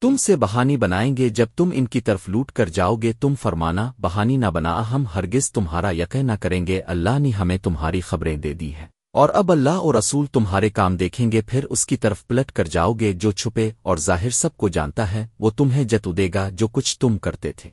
تم سے بہانی بنائیں گے جب تم ان کی طرف لوٹ کر جاؤ گے تم فرمانا، بہانی نہ بنا، ہم ہرگز تمہارا یقین نہ کریں گے، اللہ نے ہمیں تمہاری خبریں دے دی ہیں۔ اور اب اللہ اور رسول تمہارے کام دیکھیں گے، پھر اس کی طرف پلٹ کر جاؤ گے، جو چھپے اور ظاہر سب کو جانتا ہے، وہ تمہیں جتو دے گا، جو کچھ تم کرتے تھے۔